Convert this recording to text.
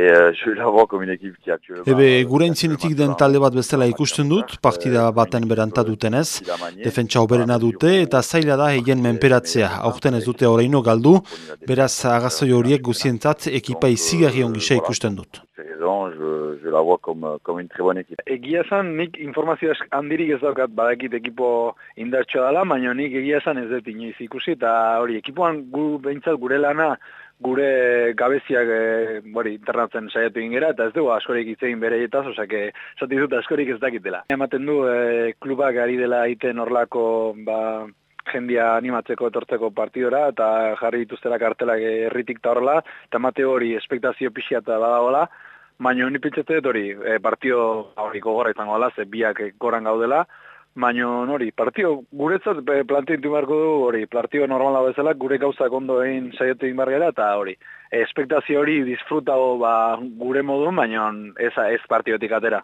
la vois comme une équipe qui actuellement... Ebe, gure intzinetik den talde bat bezala ikusten dut, partida baten beranta dutenez, defentsa oberena dute eta zaila da egin menperatzea, aurten ez dute horreino galdu, beraz agazoi horiek guzientzat ekipa izigarri ongisa ikusten dut. Je, je la vois comme, comme une très bonne équipe. Egia esan, nik informazio handirik ez daukat badakit ekipo indartxoa dela, baina nik egia esan ez dut inoiz ikusi, eta hori, ekipoan gu, behintzat gure lana, gure gabeziak e, bori, internatzen saiatu ingera, eta ez dugu askorik itzein bere etaz, osea, zati dut askorik ez dakitela. Ematen du, e, klubak ari dela iten horlako, ba, jendia animatzeko etortzeko partidora, eta jarri dituztera kartelak erritik ta horrela, eta mate hori espektazio pixia eta badagoela, baina honi pitzetet hori, e, partido hori gogorra izango ze biak goran gaudela, Baina hori, partio, guretzat plantintu marko du, hori, partio normala bezala, gure gauzak ondo egin saietu egin bargera, eta hori, espektazio hori disfrutago ba, gure modun, baina ez, ez partiotik atera.